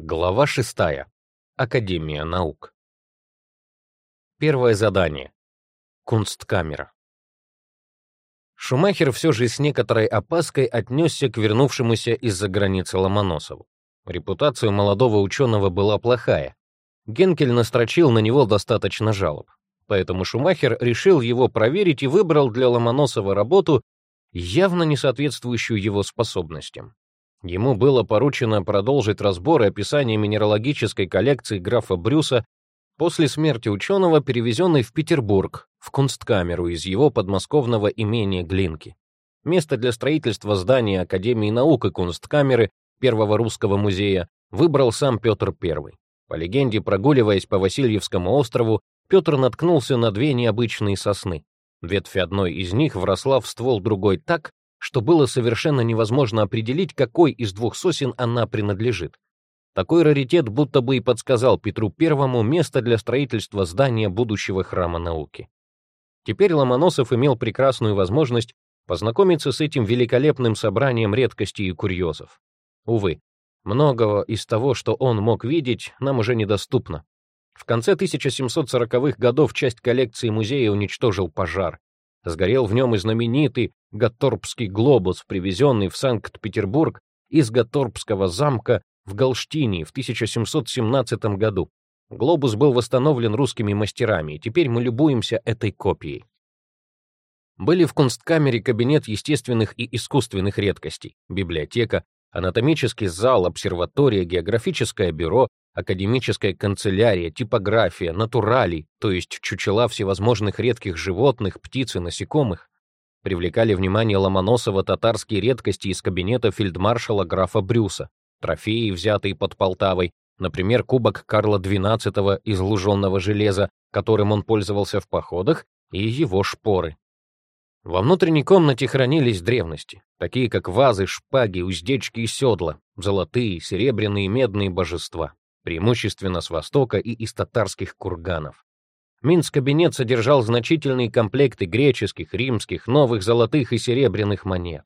Глава 6. Академия наук. Первое задание. Кунсткамера. Шумахер все же с некоторой опаской отнесся к вернувшемуся из-за границы Ломоносову. Репутация молодого ученого была плохая. Генкель настрочил на него достаточно жалоб. Поэтому Шумахер решил его проверить и выбрал для Ломоносова работу, явно не соответствующую его способностям. Ему было поручено продолжить разбор и описание минералогической коллекции графа Брюса после смерти ученого, перевезенной в Петербург, в Кунсткамеру из его подмосковного имения Глинки. Место для строительства здания Академии наук и Кунсткамеры Первого русского музея выбрал сам Петр I. По легенде, прогуливаясь по Васильевскому острову, Петр наткнулся на две необычные сосны. Ветвь одной из них вросла в ствол другой так, что было совершенно невозможно определить, какой из двух сосен она принадлежит. Такой раритет будто бы и подсказал Петру I место для строительства здания будущего храма науки. Теперь Ломоносов имел прекрасную возможность познакомиться с этим великолепным собранием редкостей и курьезов. Увы, многого из того, что он мог видеть, нам уже недоступно. В конце 1740-х годов часть коллекции музея уничтожил пожар. Сгорел в нем и знаменитый Гатторпский глобус, привезенный в Санкт-Петербург из Гатторпского замка в Галштинии в 1717 году. Глобус был восстановлен русскими мастерами, и теперь мы любуемся этой копией. Были в Кунсткамере кабинет естественных и искусственных редкостей, библиотека, анатомический зал, обсерватория, географическое бюро, академическая канцелярия, типография, натуралий, то есть чучела всевозможных редких животных, птиц и насекомых, привлекали внимание Ломоносова татарские редкости из кабинета фельдмаршала графа Брюса, трофеи, взятые под Полтавой, например, кубок Карла XII из луженного железа, которым он пользовался в походах, и его шпоры. Во внутренней комнате хранились древности, такие как вазы, шпаги, уздечки и седла, золотые, серебряные и медные божества, преимущественно с востока и из татарских курганов. Минск-кабинет содержал значительные комплекты греческих, римских, новых золотых и серебряных монет.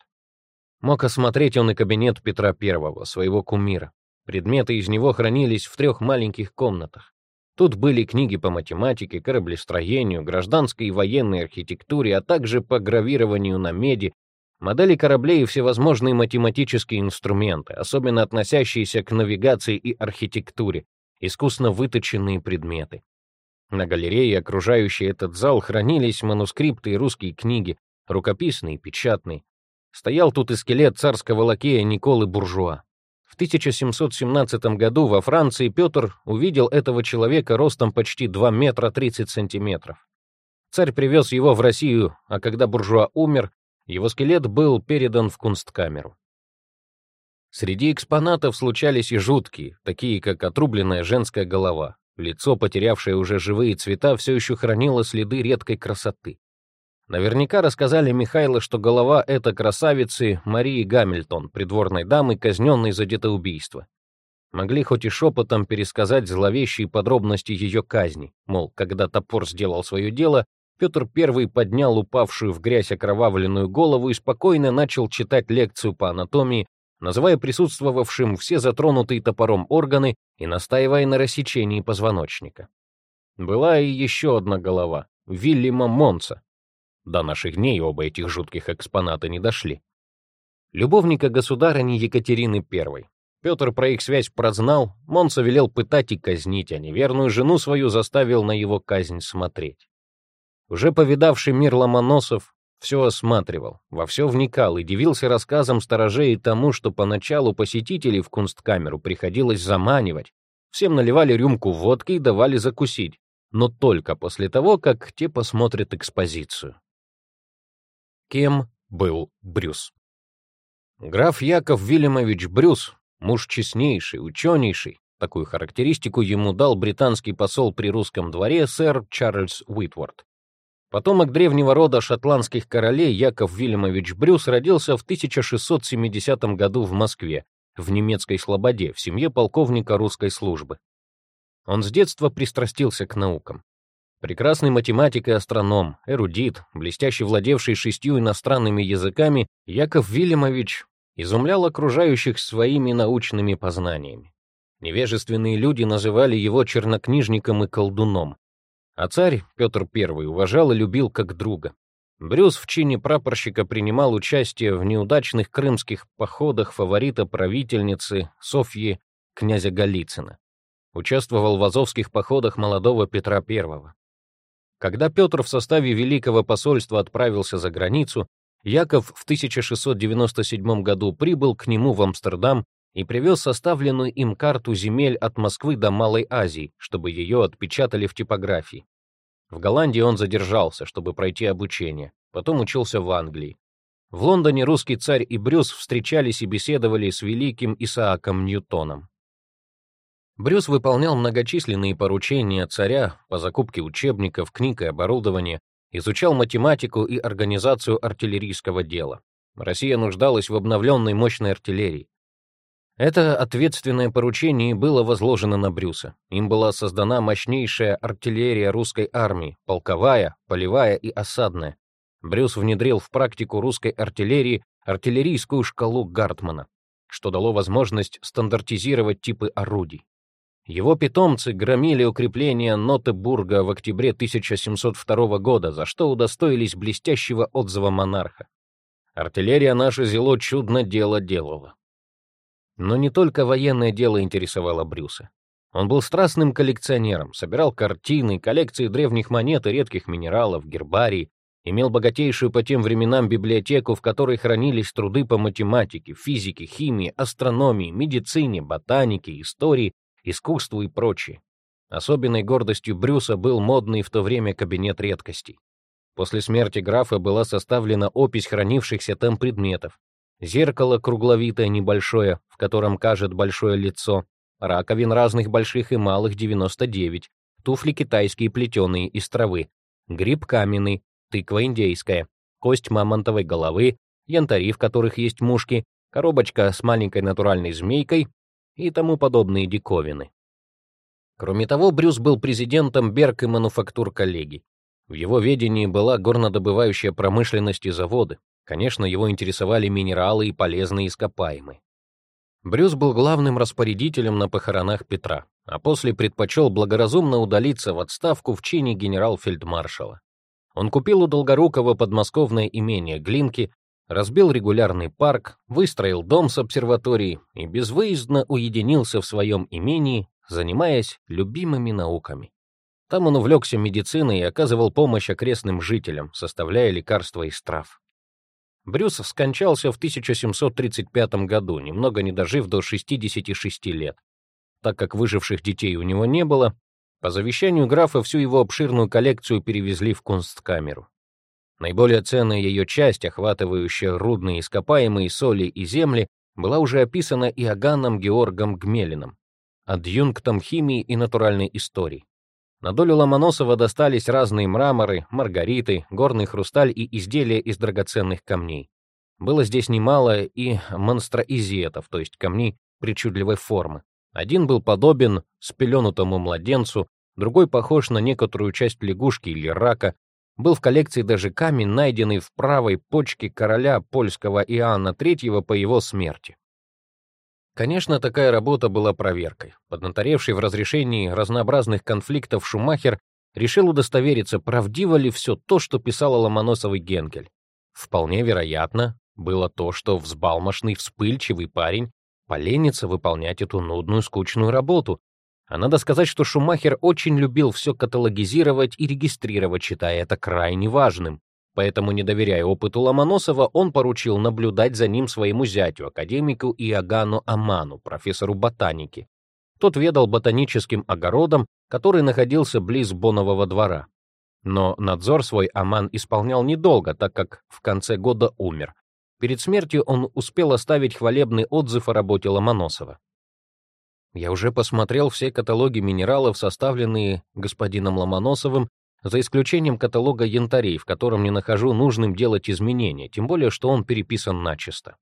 Мог осмотреть он и кабинет Петра I, своего кумира. Предметы из него хранились в трех маленьких комнатах. Тут были книги по математике, кораблестроению, гражданской и военной архитектуре, а также по гравированию на меди, модели кораблей и всевозможные математические инструменты, особенно относящиеся к навигации и архитектуре, искусно выточенные предметы. На галерее, окружающей этот зал, хранились манускрипты и русские книги, рукописные и печатные. Стоял тут и скелет царского лакея Николы Буржуа. В 1717 году во Франции Петр увидел этого человека ростом почти 2 метра 30 сантиметров. Царь привез его в Россию, а когда буржуа умер, его скелет был передан в кунсткамеру. Среди экспонатов случались и жуткие, такие как отрубленная женская голова, Лицо, потерявшее уже живые цвета, все еще хранило следы редкой красоты. Наверняка рассказали Михайло, что голова этой красавицы Марии Гамильтон, придворной дамы, казненной за детоубийство. Могли хоть и шепотом пересказать зловещие подробности ее казни, мол, когда топор сделал свое дело, Петр I поднял упавшую в грязь окровавленную голову и спокойно начал читать лекцию по анатомии называя присутствовавшим все затронутые топором органы и настаивая на рассечении позвоночника. Была и еще одна голова — Вильяма Монца. До наших дней оба этих жутких экспоната не дошли. Любовника государыни Екатерины I. Петр про их связь прознал, Монца велел пытать и казнить, а неверную жену свою заставил на его казнь смотреть. Уже повидавший мир Ломоносов все осматривал, во все вникал и дивился рассказам сторожей и тому, что поначалу посетителей в кунсткамеру приходилось заманивать. Всем наливали рюмку водки и давали закусить, но только после того, как те посмотрят экспозицию. Кем был Брюс? Граф Яков Вильямович Брюс, муж честнейший, ученейший, такую характеристику ему дал британский посол при русском дворе сэр Чарльз Уитворд. Потомок древнего рода шотландских королей Яков Вильямович Брюс родился в 1670 году в Москве, в немецкой Слободе, в семье полковника русской службы. Он с детства пристрастился к наукам. Прекрасный математик и астроном, эрудит, блестяще владевший шестью иностранными языками, Яков Вильямович изумлял окружающих своими научными познаниями. Невежественные люди называли его чернокнижником и колдуном. А царь Петр I уважал и любил как друга. Брюс в чине прапорщика принимал участие в неудачных крымских походах фаворита правительницы Софьи князя Голицына. Участвовал в азовских походах молодого Петра I. Когда Петр в составе Великого посольства отправился за границу, Яков в 1697 году прибыл к нему в Амстердам и привез составленную им карту земель от Москвы до Малой Азии, чтобы ее отпечатали в типографии. В Голландии он задержался, чтобы пройти обучение, потом учился в Англии. В Лондоне русский царь и Брюс встречались и беседовали с великим Исааком Ньютоном. Брюс выполнял многочисленные поручения царя по закупке учебников, книг и оборудования, изучал математику и организацию артиллерийского дела. Россия нуждалась в обновленной мощной артиллерии. Это ответственное поручение было возложено на Брюса. Им была создана мощнейшая артиллерия русской армии, полковая, полевая и осадная. Брюс внедрил в практику русской артиллерии артиллерийскую шкалу Гартмана, что дало возможность стандартизировать типы орудий. Его питомцы громили укрепления Нотебурга в октябре 1702 года, за что удостоились блестящего отзыва монарха. Артиллерия наше зело чудно дело делала. Но не только военное дело интересовало Брюса. Он был страстным коллекционером, собирал картины, коллекции древних монет и редких минералов, гербарий, имел богатейшую по тем временам библиотеку, в которой хранились труды по математике, физике, химии, астрономии, медицине, ботанике, истории искусству и прочее. Особенной гордостью Брюса был модный в то время кабинет редкостей. После смерти графа была составлена опись хранившихся там предметов. Зеркало кругловитое небольшое, в котором кажет большое лицо, раковин разных больших и малых 99, туфли китайские плетеные из травы, гриб каменный, тыква индейская, кость мамонтовой головы, янтари, в которых есть мушки, коробочка с маленькой натуральной змейкой, и тому подобные диковины. Кроме того, Брюс был президентом Берг и мануфактур коллегий. В его ведении была горнодобывающая промышленность и заводы. Конечно, его интересовали минералы и полезные ископаемые. Брюс был главным распорядителем на похоронах Петра, а после предпочел благоразумно удалиться в отставку в чине генерал-фельдмаршала. Он купил у Долгорукова подмосковное имение Глинки, разбил регулярный парк, выстроил дом с обсерваторией и безвыездно уединился в своем имении, занимаясь любимыми науками. Там он увлекся медициной и оказывал помощь окрестным жителям, составляя лекарства из трав. Брюс скончался в 1735 году, немного не дожив до 66 лет. Так как выживших детей у него не было, по завещанию графа всю его обширную коллекцию перевезли в Кунсткамеру. Наиболее ценная ее часть, охватывающая рудные ископаемые соли и земли, была уже описана Иоганном Георгом Гмелиным, адъюнктом химии и натуральной истории. На долю Ломоносова достались разные мраморы, маргариты, горный хрусталь и изделия из драгоценных камней. Было здесь немало и монстроизиетов, то есть камней причудливой формы. Один был подобен спеленутому младенцу, другой похож на некоторую часть лягушки или рака, был в коллекции даже камень, найденный в правой почке короля польского Иоанна III по его смерти. Конечно, такая работа была проверкой. Поднаторевший в разрешении разнообразных конфликтов Шумахер решил удостовериться, правдиво ли все то, что писал Ломоносовый Генкель. Вполне вероятно было то, что взбалмошный, вспыльчивый парень поленится выполнять эту нудную, скучную работу, а надо сказать, что Шумахер очень любил все каталогизировать и регистрировать, считая это крайне важным. Поэтому, не доверяя опыту Ломоносова, он поручил наблюдать за ним своему зятю, академику Иоганну Аману, профессору ботаники. Тот ведал ботаническим огородом, который находился близ Бонового двора. Но надзор свой Аман исполнял недолго, так как в конце года умер. Перед смертью он успел оставить хвалебный отзыв о работе Ломоносова. Я уже посмотрел все каталоги минералов, составленные господином Ломоносовым, за исключением каталога янтарей, в котором не нахожу нужным делать изменения, тем более, что он переписан начисто.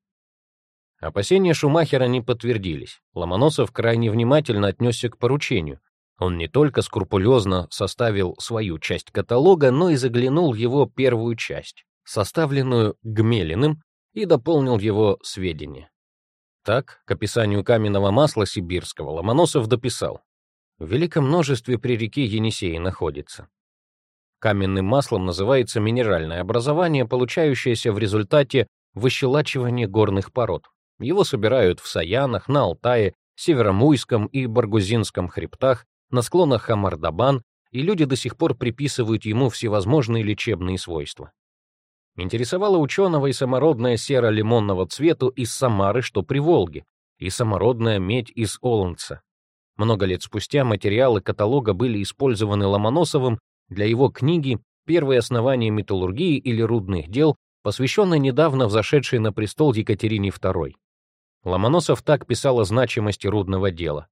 Опасения Шумахера не подтвердились. Ломоносов крайне внимательно отнесся к поручению. Он не только скрупулезно составил свою часть каталога, но и заглянул в его первую часть, составленную Гмелиным, и дополнил его сведения. Так, к описанию каменного масла сибирского Ломоносов дописал. В великом множестве при реке Енисеи находится. Каменным маслом называется минеральное образование, получающееся в результате выщелачивания горных пород. Его собирают в Саянах, на Алтае, Северомуйском и Баргузинском хребтах, на склонах Хамардабан, и люди до сих пор приписывают ему всевозможные лечебные свойства. Интересовала ученого и самородная сера лимонного цвету из Самары, что при Волге, и самородная медь из Оланца. Много лет спустя материалы каталога были использованы Ломоносовым для его книги «Первые основания металлургии или рудных дел», посвященной недавно взошедшей на престол Екатерине II. Ломоносов так писал о значимости рудного дела.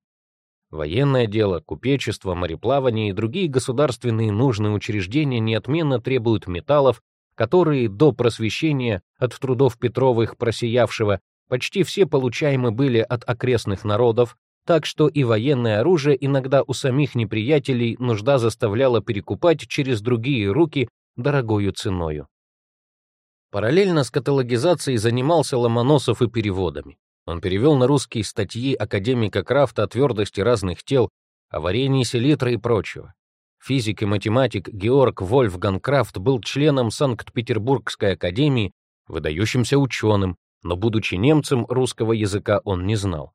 Военное дело, купечество, мореплавание и другие государственные нужные учреждения неотменно требуют металлов, которые до просвещения от трудов Петровых просиявшего почти все получаемы были от окрестных народов, так что и военное оружие иногда у самих неприятелей нужда заставляла перекупать через другие руки дорогою ценою. Параллельно с каталогизацией занимался Ломоносов и переводами. Он перевел на русский статьи академика Крафта о твердости разных тел, о варении селитры и прочего. Физик и математик Георг Вольфган Крафт был членом Санкт-Петербургской академии, выдающимся ученым, но, будучи немцем, русского языка он не знал.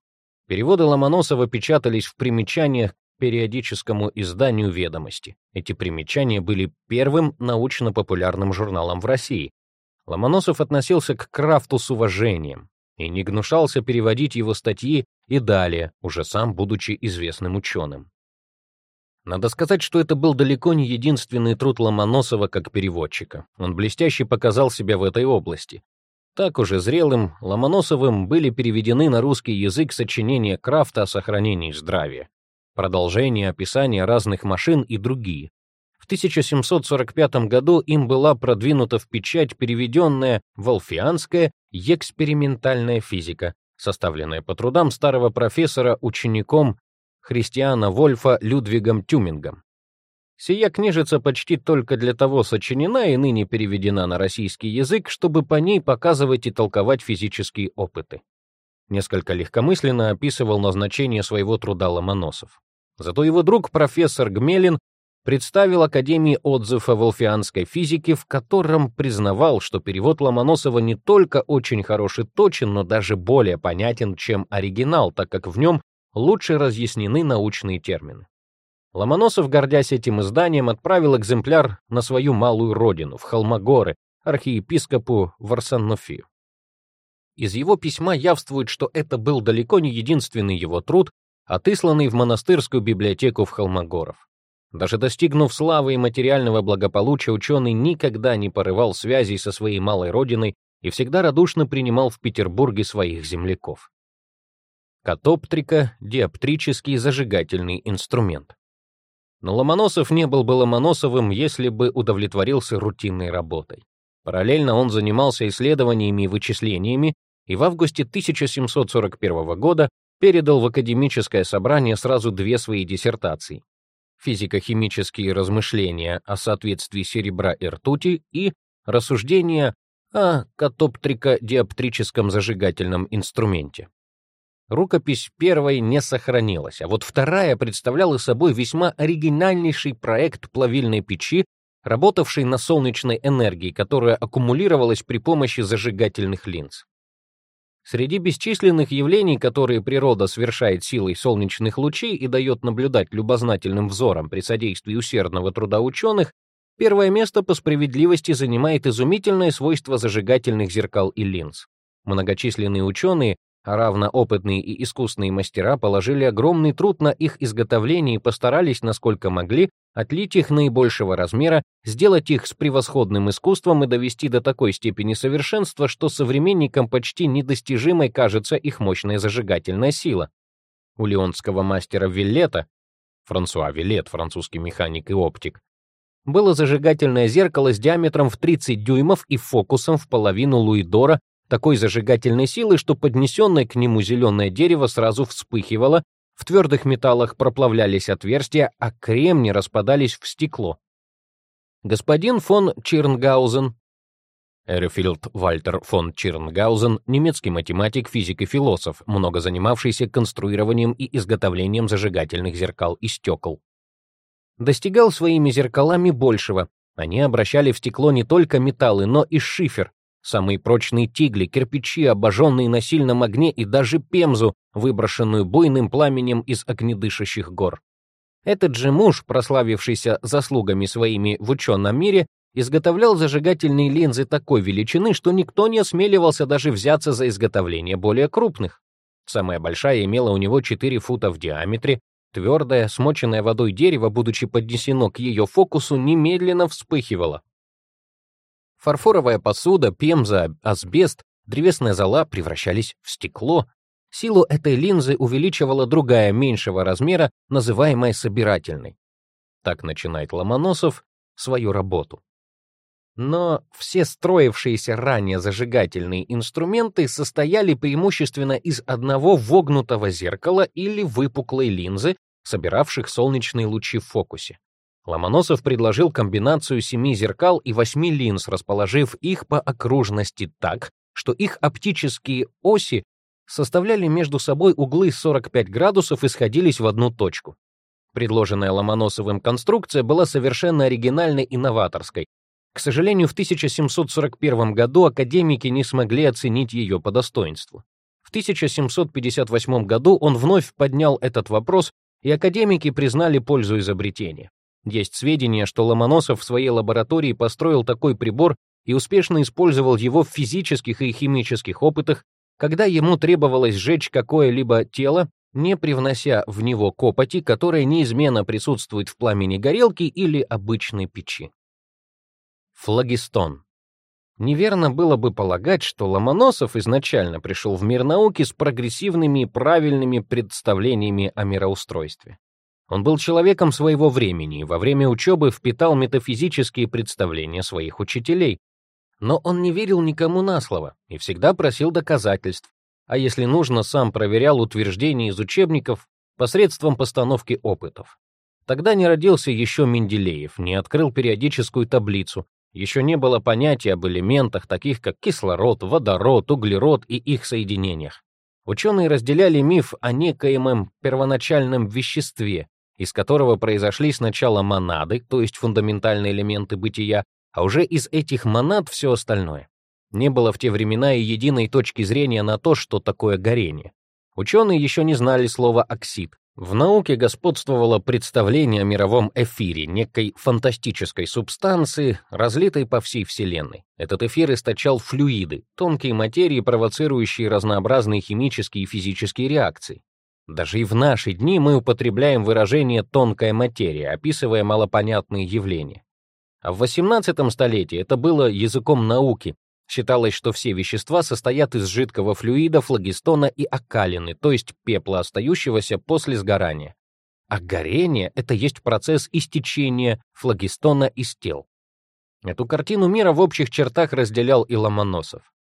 Переводы Ломоносова печатались в примечаниях к периодическому изданию «Ведомости». Эти примечания были первым научно-популярным журналом в России. Ломоносов относился к Крафту с уважением и не гнушался переводить его статьи и далее, уже сам будучи известным ученым. Надо сказать, что это был далеко не единственный труд Ломоносова как переводчика. Он блестяще показал себя в этой области. Так уже зрелым Ломоносовым были переведены на русский язык сочинения Крафта о сохранении здравия, продолжение описания разных машин и другие. В 1745 году им была продвинута в печать переведенная «Волфианская экспериментальная физика», составленная по трудам старого профессора учеником Христиана Вольфа Людвигом Тюмингом. Сия книжица почти только для того сочинена и ныне переведена на российский язык, чтобы по ней показывать и толковать физические опыты. Несколько легкомысленно описывал назначение своего труда Ломоносов. Зато его друг профессор Гмелин представил Академии отзыв о волфианской физике, в котором признавал, что перевод Ломоносова не только очень хорош и точен, но даже более понятен, чем оригинал, так как в нем лучше разъяснены научные термины. Ломоносов, гордясь этим изданием, отправил экземпляр на свою малую родину, в Холмогоры, архиепископу Варсаннофию. Из его письма явствует, что это был далеко не единственный его труд, отысланный в монастырскую библиотеку в Холмогоров. Даже достигнув славы и материального благополучия, ученый никогда не порывал связей со своей малой родиной и всегда радушно принимал в Петербурге своих земляков. Катоптрика — диоптрический зажигательный инструмент. Но Ломоносов не был бы Ломоносовым, если бы удовлетворился рутинной работой. Параллельно он занимался исследованиями и вычислениями, и в августе 1741 года передал в академическое собрание сразу две свои диссертации «Физико-химические размышления о соответствии серебра и ртути» и «Рассуждения о катоптрико-диоптрическом зажигательном инструменте». Рукопись первой не сохранилась, а вот вторая представляла собой весьма оригинальнейший проект плавильной печи, работавшей на солнечной энергии, которая аккумулировалась при помощи зажигательных линз. Среди бесчисленных явлений, которые природа совершает силой солнечных лучей и дает наблюдать любознательным взором при содействии усердного труда ученых, первое место по справедливости занимает изумительное свойство зажигательных зеркал и линз. Многочисленные ученые а равно опытные и искусные мастера положили огромный труд на их изготовление и постарались, насколько могли, отлить их наибольшего размера, сделать их с превосходным искусством и довести до такой степени совершенства, что современникам почти недостижимой кажется их мощная зажигательная сила. У леонского мастера Виллета, Франсуа Виллет, французский механик и оптик, было зажигательное зеркало с диаметром в 30 дюймов и фокусом в половину луидора такой зажигательной силы, что поднесенное к нему зеленое дерево сразу вспыхивало, в твердых металлах проплавлялись отверстия, а кремни распадались в стекло. Господин фон Чирнгаузен Эрфилд Вальтер фон Чирнгаузен, немецкий математик, физик и философ, много занимавшийся конструированием и изготовлением зажигательных зеркал и стекол. Достигал своими зеркалами большего. Они обращали в стекло не только металлы, но и шифер, самые прочные тигли, кирпичи, обожженные на сильном огне и даже пемзу, выброшенную буйным пламенем из огнедышащих гор. Этот же муж, прославившийся заслугами своими в ученом мире, изготовлял зажигательные линзы такой величины, что никто не осмеливался даже взяться за изготовление более крупных. Самая большая имела у него 4 фута в диаметре, твердое, смоченное водой дерево, будучи поднесено к ее фокусу, немедленно вспыхивало. Фарфоровая посуда, пемза, асбест, древесная зола превращались в стекло. Силу этой линзы увеличивала другая меньшего размера, называемая собирательной. Так начинает Ломоносов свою работу. Но все строившиеся ранее зажигательные инструменты состояли преимущественно из одного вогнутого зеркала или выпуклой линзы, собиравших солнечные лучи в фокусе. Ломоносов предложил комбинацию семи зеркал и восьми линз, расположив их по окружности так, что их оптические оси составляли между собой углы 45 градусов и сходились в одну точку. Предложенная Ломоносовым конструкция была совершенно оригинальной и новаторской, к сожалению, в 1741 году академики не смогли оценить ее по достоинству. В 1758 году он вновь поднял этот вопрос, и академики признали пользу изобретения. Есть сведения, что Ломоносов в своей лаборатории построил такой прибор и успешно использовал его в физических и химических опытах, когда ему требовалось сжечь какое-либо тело, не привнося в него копоти, которая неизменно присутствует в пламени горелки или обычной печи. Флагистон. Неверно было бы полагать, что Ломоносов изначально пришел в мир науки с прогрессивными и правильными представлениями о мироустройстве. Он был человеком своего времени и во время учебы впитал метафизические представления своих учителей. Но он не верил никому на слово и всегда просил доказательств, а если нужно, сам проверял утверждения из учебников посредством постановки опытов. Тогда не родился еще Менделеев, не открыл периодическую таблицу, еще не было понятия об элементах, таких как кислород, водород, углерод и их соединениях. Ученые разделяли миф о некоемом первоначальном веществе, из которого произошли сначала монады, то есть фундаментальные элементы бытия, а уже из этих монад все остальное. Не было в те времена и единой точки зрения на то, что такое горение. Ученые еще не знали слова оксид, в науке господствовало представление о мировом эфире, некой фантастической субстанции, разлитой по всей Вселенной. Этот эфир источал флюиды, тонкие материи, провоцирующие разнообразные химические и физические реакции. Даже и в наши дни мы употребляем выражение «тонкая материя», описывая малопонятные явления. А в XVIII столетии это было языком науки, Считалось, что все вещества состоят из жидкого флюида, флогистона и окалины, то есть пепла, остающегося после сгорания. А горение — это есть процесс истечения флогистона из тел. Эту картину мира в общих чертах разделял и Ломоносов.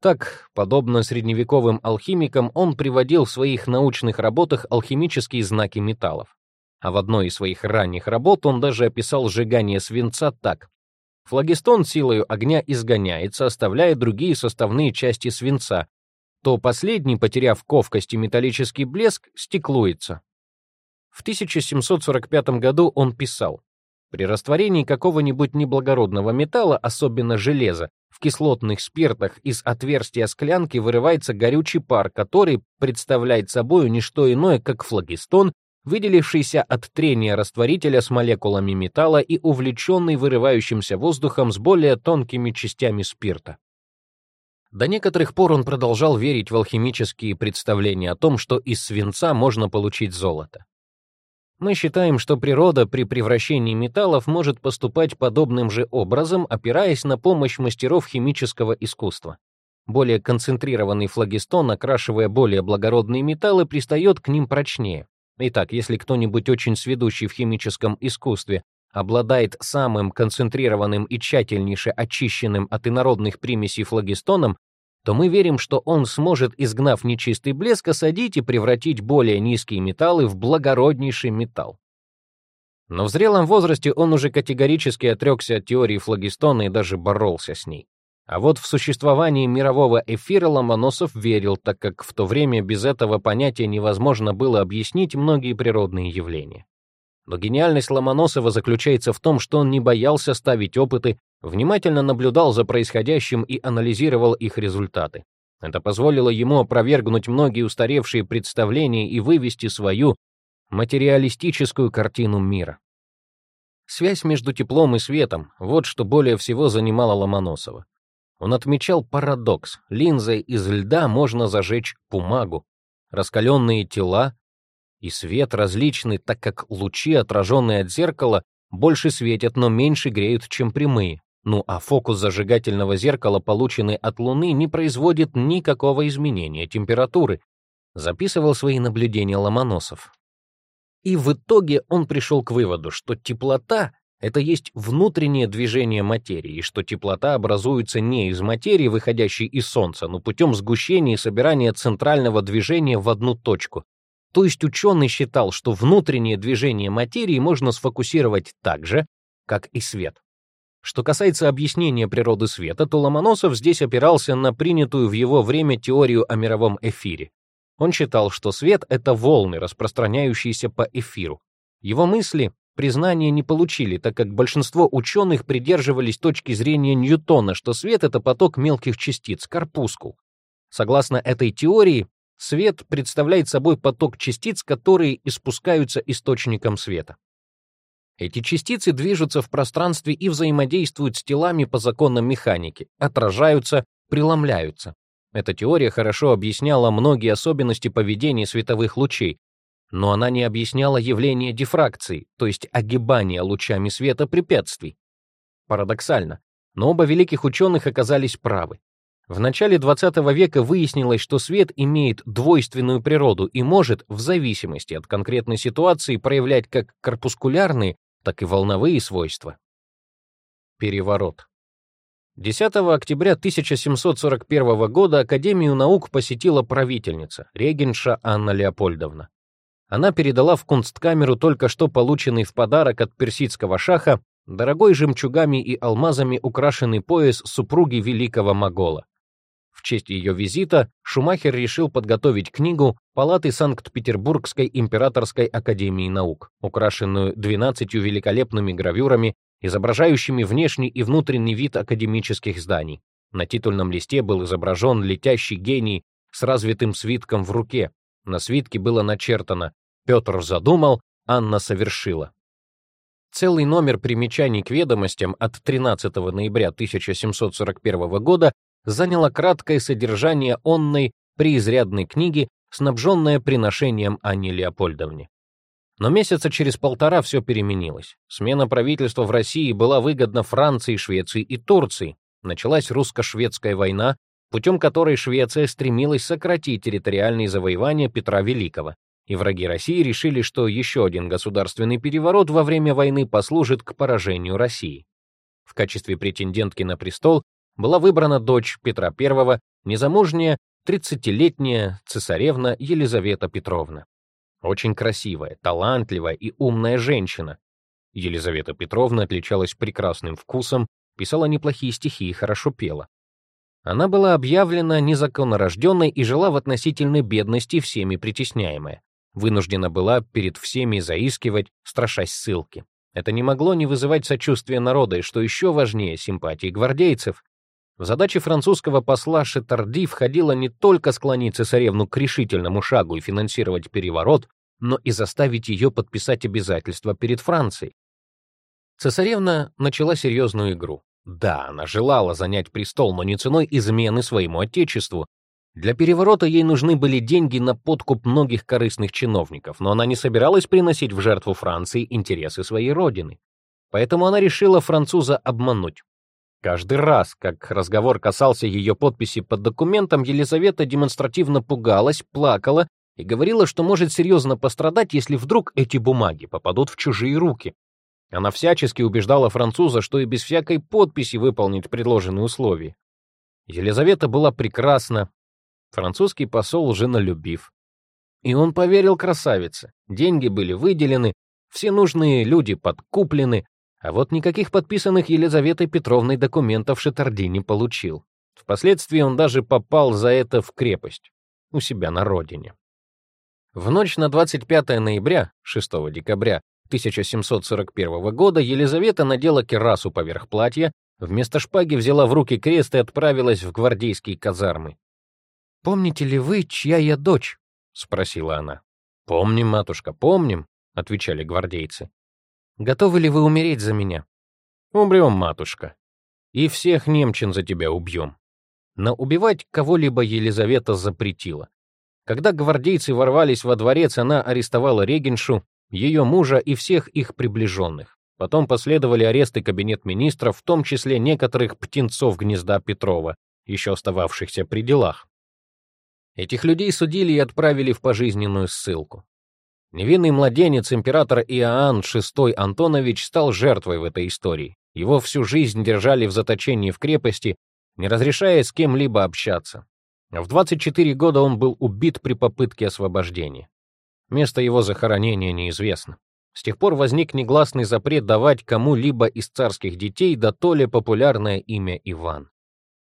Так, подобно средневековым алхимикам, он приводил в своих научных работах алхимические знаки металлов. А в одной из своих ранних работ он даже описал сжигание свинца так. Флагистон силою огня изгоняется, оставляя другие составные части свинца, то последний, потеряв ковкость и металлический блеск, стеклуется. В 1745 году он писал, «При растворении какого-нибудь неблагородного металла, особенно железа, в кислотных спиртах из отверстия склянки вырывается горючий пар, который представляет собой не что иное, как флагистон, выделившийся от трения растворителя с молекулами металла и увлеченный вырывающимся воздухом с более тонкими частями спирта. До некоторых пор он продолжал верить в алхимические представления о том, что из свинца можно получить золото. Мы считаем, что природа при превращении металлов может поступать подобным же образом, опираясь на помощь мастеров химического искусства. Более концентрированный флагистон, окрашивая более благородные металлы, пристает к ним прочнее. Итак, если кто-нибудь очень сведущий в химическом искусстве обладает самым концентрированным и тщательнейше очищенным от инородных примесей флагистоном, то мы верим, что он сможет, изгнав нечистый блеск, осадить и превратить более низкие металлы в благороднейший металл. Но в зрелом возрасте он уже категорически отрекся от теории флагистона и даже боролся с ней. А вот в существование мирового эфира Ломоносов верил, так как в то время без этого понятия невозможно было объяснить многие природные явления. Но гениальность Ломоносова заключается в том, что он не боялся ставить опыты, внимательно наблюдал за происходящим и анализировал их результаты. Это позволило ему опровергнуть многие устаревшие представления и вывести свою материалистическую картину мира. Связь между теплом и светом — вот что более всего занимало Ломоносова. Он отмечал парадокс. Линзой из льда можно зажечь бумагу. Раскаленные тела и свет различны, так как лучи, отраженные от зеркала, больше светят, но меньше греют, чем прямые. Ну а фокус зажигательного зеркала, полученный от Луны, не производит никакого изменения температуры, записывал свои наблюдения Ломоносов. И в итоге он пришел к выводу, что теплота это есть внутреннее движение материи, и что теплота образуется не из материи, выходящей из Солнца, но путем сгущения и собирания центрального движения в одну точку. То есть ученый считал, что внутреннее движение материи можно сфокусировать так же, как и свет. Что касается объяснения природы света, то Ломоносов здесь опирался на принятую в его время теорию о мировом эфире. Он считал, что свет — это волны, распространяющиеся по эфиру. Его мысли признания не получили, так как большинство ученых придерживались точки зрения Ньютона, что свет — это поток мелких частиц, корпускул. Согласно этой теории, свет представляет собой поток частиц, которые испускаются источником света. Эти частицы движутся в пространстве и взаимодействуют с телами по законам механики, отражаются, преломляются. Эта теория хорошо объясняла многие особенности поведения световых лучей, но она не объясняла явление дифракции, то есть огибания лучами света препятствий. Парадоксально, но оба великих ученых оказались правы. В начале XX века выяснилось, что свет имеет двойственную природу и может, в зависимости от конкретной ситуации, проявлять как корпускулярные, так и волновые свойства. Переворот. 10 октября 1741 года Академию наук посетила правительница, регенша Анна Леопольдовна она передала в кунсткамеру только что полученный в подарок от персидского шаха дорогой жемчугами и алмазами украшенный пояс супруги великого могола. В честь ее визита Шумахер решил подготовить книгу Палаты Санкт-Петербургской императорской академии наук, украшенную 12 великолепными гравюрами, изображающими внешний и внутренний вид академических зданий. На титульном листе был изображен летящий гений с развитым свитком в руке. На свитке было начертано Петр задумал, Анна совершила. Целый номер примечаний к ведомостям от 13 ноября 1741 года заняло краткое содержание онной преизрядной книги, снабженное приношением Анне Леопольдовне. Но месяца через полтора все переменилось. Смена правительства в России была выгодна Франции, Швеции и Турции. Началась русско-шведская война, путем которой Швеция стремилась сократить территориальные завоевания Петра Великого и враги России решили, что еще один государственный переворот во время войны послужит к поражению России. В качестве претендентки на престол была выбрана дочь Петра I, незамужняя 30-летняя цесаревна Елизавета Петровна. Очень красивая, талантливая и умная женщина. Елизавета Петровна отличалась прекрасным вкусом, писала неплохие стихи и хорошо пела. Она была объявлена незаконнорожденной и жила в относительной бедности, всеми притесняемая вынуждена была перед всеми заискивать, страшась ссылки. Это не могло не вызывать сочувствия народа, и, что еще важнее, симпатии гвардейцев. В задачи французского посла Шетарди входило не только склонить цесаревну к решительному шагу и финансировать переворот, но и заставить ее подписать обязательства перед Францией. Цесаревна начала серьезную игру. Да, она желала занять престол, но не ценой измены своему отечеству, для переворота ей нужны были деньги на подкуп многих корыстных чиновников, но она не собиралась приносить в жертву Франции интересы своей родины. Поэтому она решила француза обмануть. Каждый раз, как разговор касался ее подписи под документом, Елизавета демонстративно пугалась, плакала и говорила, что может серьезно пострадать, если вдруг эти бумаги попадут в чужие руки. Она всячески убеждала француза, что и без всякой подписи выполнит предложенные условия. Елизавета была прекрасна, Французский посол женолюбив. И он поверил красавице. Деньги были выделены, все нужные люди подкуплены, А вот никаких подписанных Елизаветой Петровной документов Шатарди не получил. Впоследствии он даже попал за это в крепость, у себя на родине. В ночь на 25 ноября, 6 декабря 1741 года Елизавета надела кирасу поверх платья, вместо шпаги взяла в руки крест и отправилась в гвардейские казармы. «Помните ли вы, чья я дочь?» — спросила она. «Помним, матушка, помним», — отвечали гвардейцы. «Готовы ли вы умереть за меня?» «Умрем, матушка. И всех немчин за тебя убьем». Но убивать кого-либо Елизавета запретила. Когда гвардейцы ворвались во дворец, она арестовала регеншу, ее мужа и всех их приближенных. Потом последовали аресты кабинет министров, в том числе некоторых птенцов гнезда Петрова, еще остававшихся при делах. Этих людей судили и отправили в пожизненную ссылку. Невинный младенец император Иоанн VI Антонович стал жертвой в этой истории. Его всю жизнь держали в заточении в крепости, не разрешая с кем-либо общаться. В 24 года он был убит при попытке освобождения. Место его захоронения неизвестно. С тех пор возник негласный запрет давать кому-либо из царских детей да то ли популярное имя Иван.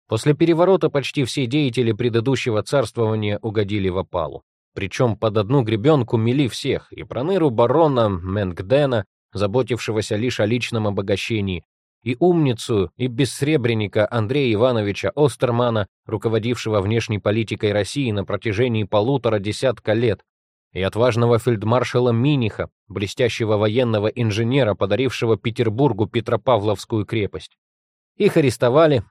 После переворота почти все деятели предыдущего царствования угодили в опалу. Причем под одну гребенку мели всех, и проныру барона Менгдена, заботившегося лишь о личном обогащении, и умницу, и бессребреника Андрея Ивановича Остермана, руководившего внешней политикой России на протяжении полутора десятка лет, и отважного фельдмаршала Миниха, блестящего военного инженера, подарившего Петербургу Петропавловскую крепость. Их арестовали,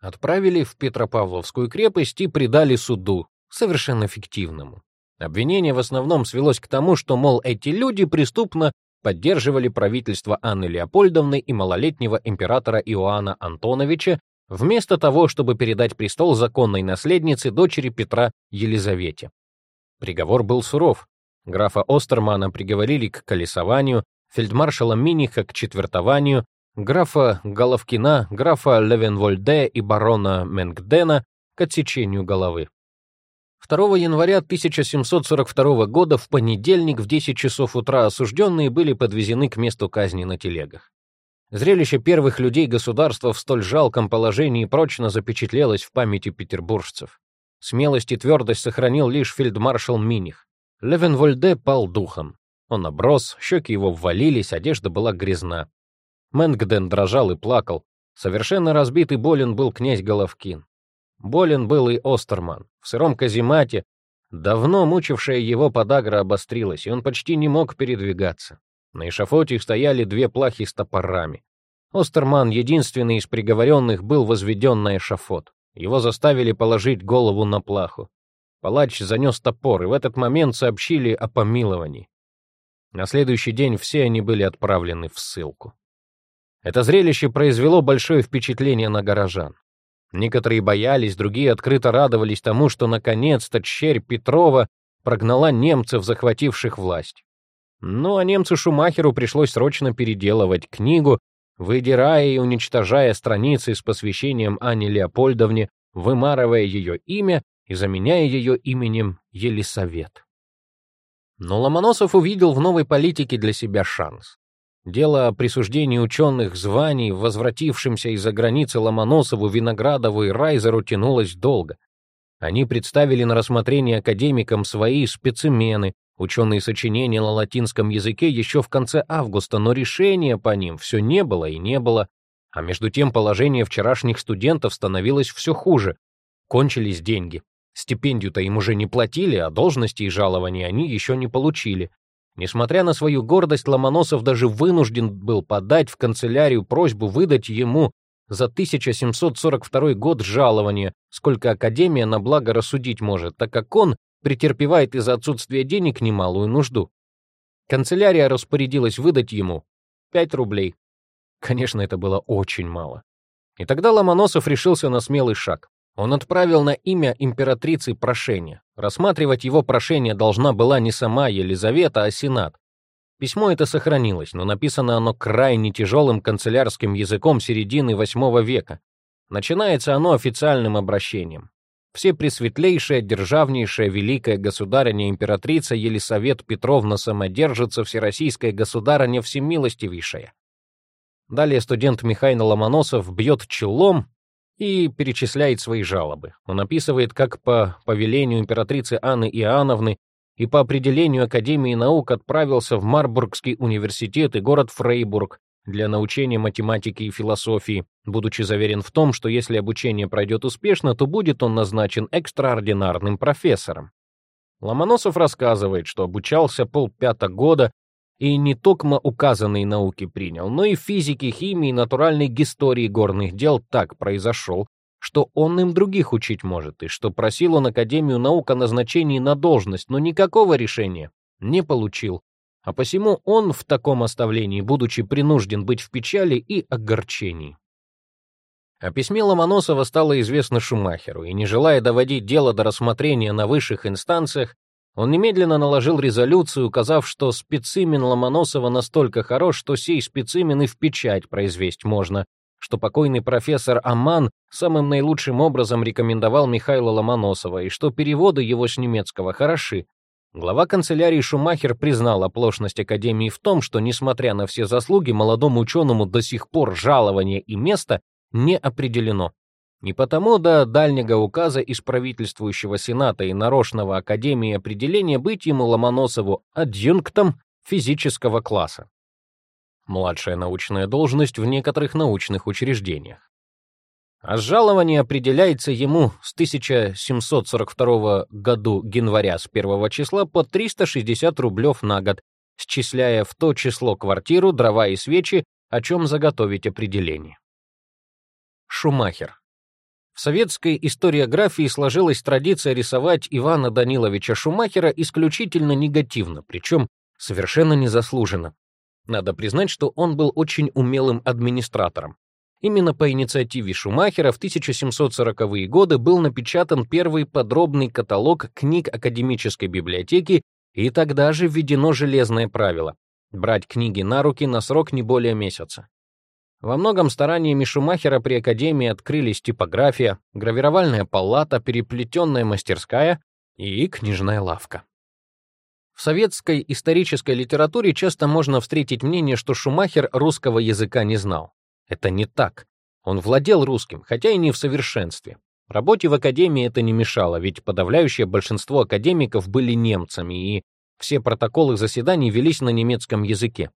отправили в Петропавловскую крепость и предали суду, совершенно фиктивному. Обвинение в основном свелось к тому, что, мол, эти люди преступно поддерживали правительство Анны Леопольдовны и малолетнего императора Иоанна Антоновича, вместо того, чтобы передать престол законной наследнице дочери Петра Елизавете. Приговор был суров. Графа Остермана приговорили к колесованию, фельдмаршала Миниха к четвертованию, графа Головкина, графа Левенвольде и барона Менгдена к отсечению головы. 2 января 1742 года в понедельник в 10 часов утра осужденные были подвезены к месту казни на телегах. Зрелище первых людей государства в столь жалком положении прочно запечатлелось в памяти петербуржцев. Смелость и твердость сохранил лишь фельдмаршал Миних. Левенвольде пал духом. Он оброс, щеки его ввалились, одежда была грязна. Мэнгден дрожал и плакал. Совершенно разбитый болен был князь Головкин. Болен был и Остерман. В сыром каземате давно мучившая его подагра обострилась, и он почти не мог передвигаться. На эшафоте стояли две плахи с топорами. Остерман, единственный из приговоренных, был возведен на эшафот. Его заставили положить голову на плаху. Палач занес топор, и в этот момент сообщили о помиловании. На следующий день все они были отправлены в ссылку. Это зрелище произвело большое впечатление на горожан. Некоторые боялись, другие открыто радовались тому, что наконец-то черь Петрова прогнала немцев, захвативших власть. Ну а немцу Шумахеру пришлось срочно переделывать книгу, выдирая и уничтожая страницы с посвящением Анне Леопольдовне, вымарывая ее имя и заменяя ее именем Елисавет. Но Ломоносов увидел в новой политике для себя шанс. Дело о присуждении ученых званий, возвратившимся из-за границы Ломоносову, Виноградову и Райзеру, тянулось долго. Они представили на рассмотрение академикам свои специмены, ученые сочинения на латинском языке еще в конце августа, но решения по ним все не было и не было. А между тем положение вчерашних студентов становилось все хуже. Кончились деньги. Стипендию-то им уже не платили, а должности и жалования они еще не получили. Несмотря на свою гордость, Ломоносов даже вынужден был подать в канцелярию просьбу выдать ему за 1742 год жалование, сколько Академия на благо рассудить может, так как он претерпевает из-за отсутствия денег немалую нужду. Канцелярия распорядилась выдать ему 5 рублей. Конечно, это было очень мало. И тогда Ломоносов решился на смелый шаг. Он отправил на имя императрицы прошение. Рассматривать его прошение должна была не сама Елизавета, а Сенат. Письмо это сохранилось, но написано оно крайне тяжелым канцелярским языком середины VIII века. Начинается оно официальным обращением. Все пресветлейшая, державнейшая, великая государыня императрица Елисавет Петровна Самодержица, всероссийская государыня всемилостивейшая. Далее студент Михаил Ломоносов бьет челом и перечисляет свои жалобы. Он описывает, как по повелению императрицы Анны Иоанновны и по определению Академии наук отправился в Марбургский университет и город Фрейбург для научения математики и философии, будучи заверен в том, что если обучение пройдет успешно, то будет он назначен экстраординарным профессором. Ломоносов рассказывает, что обучался полпята года и не только указанные науки принял, но и физики, химии, натуральной истории горных дел так произошел, что он им других учить может, и что просил он Академию наук о назначении на должность, но никакого решения не получил. А посему он в таком оставлении, будучи принужден быть в печали и огорчении. О письме Ломоносова стало известно Шумахеру, и не желая доводить дело до рассмотрения на высших инстанциях, он немедленно наложил резолюцию, указав, что специмен Ломоносова настолько хорош, что сей специмен и в печать произвести можно, что покойный профессор Аман самым наилучшим образом рекомендовал Михаила Ломоносова, и что переводы его с немецкого хороши. Глава канцелярии Шумахер признал оплошность Академии в том, что, несмотря на все заслуги, молодому ученому до сих пор жалование и место не определено. Не потому до дальнего указа из правительствующего Сената и нарочного Академии определения быть ему Ломоносову адъюнктом физического класса. Младшая научная должность в некоторых научных учреждениях. А жалование определяется ему с 1742 году января с 1 числа по 360 рублев на год, счисляя в то число квартиру, дрова и свечи, о чем заготовить определение. Шумахер. В советской историографии сложилась традиция рисовать Ивана Даниловича Шумахера исключительно негативно, причем совершенно незаслуженно. Надо признать, что он был очень умелым администратором. Именно по инициативе Шумахера в 1740-е годы был напечатан первый подробный каталог книг академической библиотеки, и тогда же введено железное правило — брать книги на руки на срок не более месяца. Во многом стараниями Шумахера при Академии открылись типография, гравировальная палата, переплетенная мастерская и книжная лавка. В советской исторической литературе часто можно встретить мнение, что Шумахер русского языка не знал. Это не так. Он владел русским, хотя и не в совершенстве. Работе в академии это не мешало, ведь подавляющее большинство академиков были немцами, и все протоколы заседаний велись на немецком языке.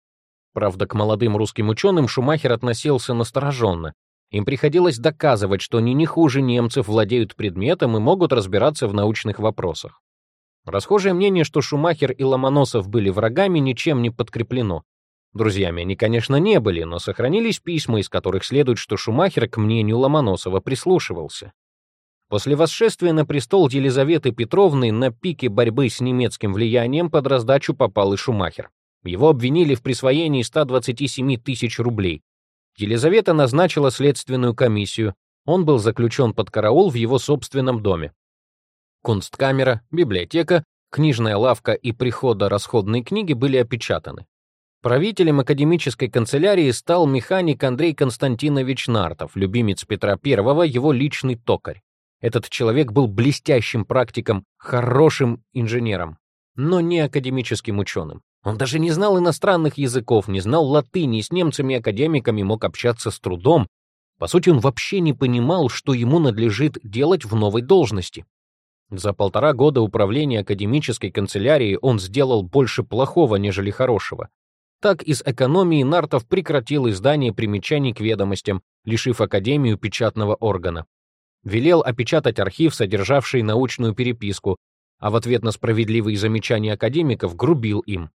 Правда, к молодым русским ученым Шумахер относился настороженно. Им приходилось доказывать, что они не хуже немцев владеют предметом и могут разбираться в научных вопросах. Расхожее мнение, что Шумахер и Ломоносов были врагами, ничем не подкреплено. Друзьями они, конечно, не были, но сохранились письма, из которых следует, что Шумахер к мнению Ломоносова прислушивался. После восшествия на престол Елизаветы Петровны на пике борьбы с немецким влиянием под раздачу попал и Шумахер. Его обвинили в присвоении 127 тысяч рублей. Елизавета назначила следственную комиссию. Он был заключен под караул в его собственном доме. Кунсткамера, библиотека, книжная лавка и приходо-расходные книги были опечатаны. Правителем академической канцелярии стал механик Андрей Константинович Нартов, любимец Петра I, его личный токарь. Этот человек был блестящим практиком, хорошим инженером, но не академическим ученым. Он даже не знал иностранных языков, не знал латыни, с немцами-академиками мог общаться с трудом. По сути, он вообще не понимал, что ему надлежит делать в новой должности. За полтора года управления академической канцелярией он сделал больше плохого, нежели хорошего. Так из экономии Нартов прекратил издание примечаний к ведомостям, лишив Академию печатного органа. Велел опечатать архив, содержавший научную переписку, а в ответ на справедливые замечания академиков грубил им.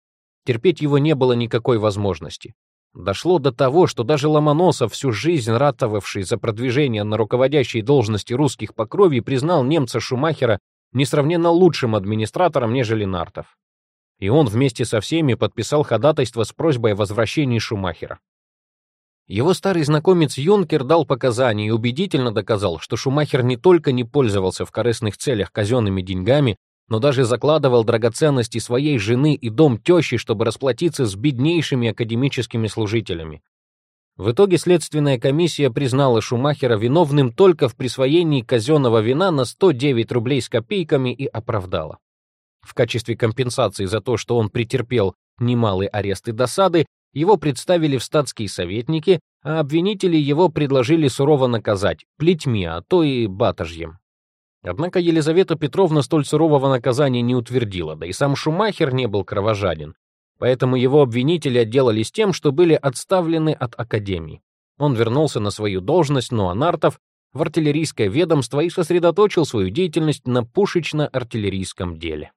Терпеть его не было никакой возможности. Дошло до того, что даже Ломоносов, всю жизнь ратовавший за продвижение на руководящей должности русских по крови, признал немца Шумахера несравненно лучшим администратором, нежели Нартов. И он вместе со всеми подписал ходатайство с просьбой о возвращении Шумахера. Его старый знакомец Юнкер дал показания и убедительно доказал, что Шумахер не только не пользовался в корыстных целях казенными деньгами, но даже закладывал драгоценности своей жены и дом тещи, чтобы расплатиться с беднейшими академическими служителями. В итоге следственная комиссия признала Шумахера виновным только в присвоении казенного вина на 109 рублей с копейками и оправдала. В качестве компенсации за то, что он претерпел немалый арест и досады, его представили в статские советники, а обвинители его предложили сурово наказать, плетьми, а то и батожьем. Однако Елизавета Петровна столь сурового наказания не утвердила, да и сам Шумахер не был кровожаден, поэтому его обвинители отделались тем, что были отставлены от академии. Он вернулся на свою должность Нуанартов в артиллерийское ведомство и сосредоточил свою деятельность на пушечно-артиллерийском деле.